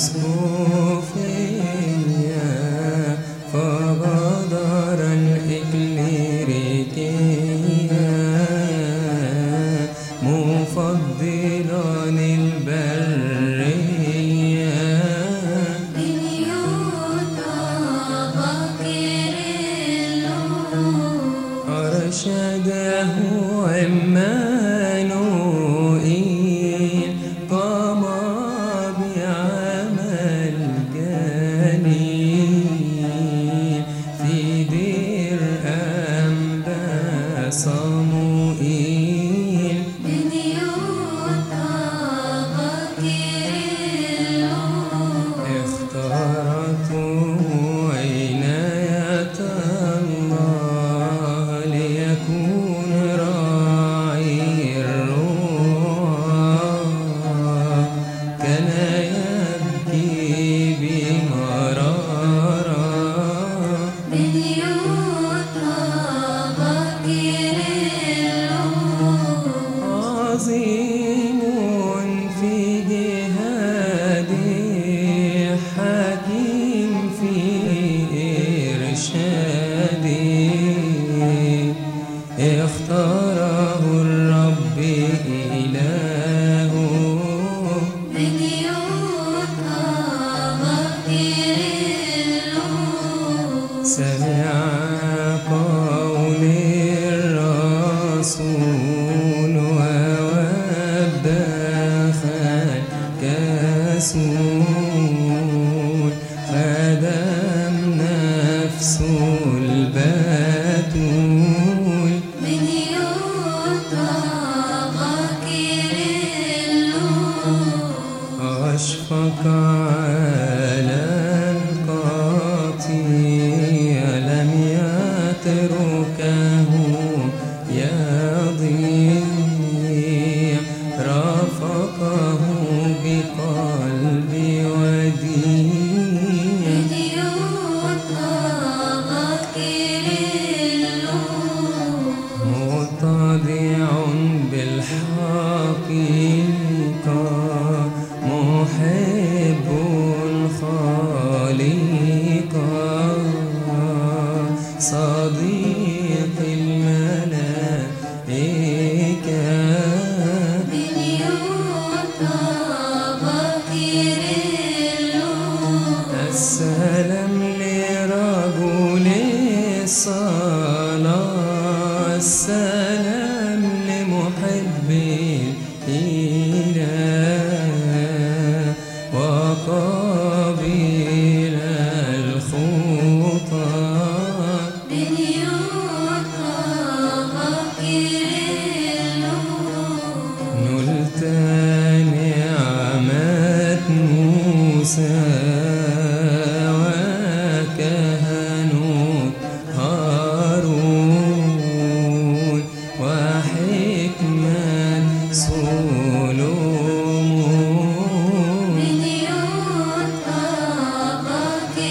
Senhor. الرسول خدم نفسه البتول. من يطغى كير الأشفق على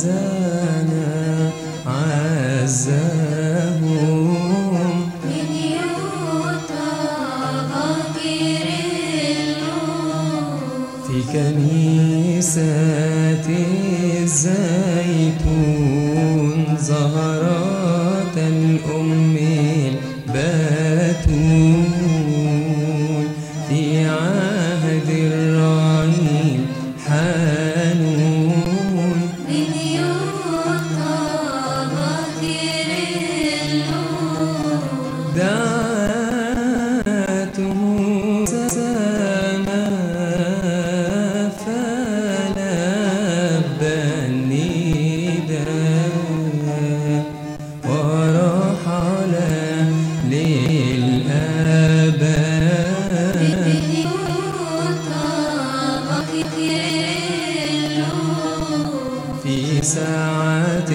عزانا عزاهم. من يوطى غفير في كنيسة الزيتون زهران في ساعة